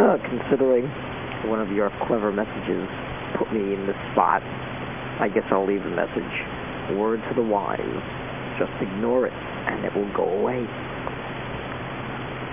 Uh, considering one of your clever messages put me in this spot, I guess I'll leave a message. Word to the wise. Just ignore it, and it will go away.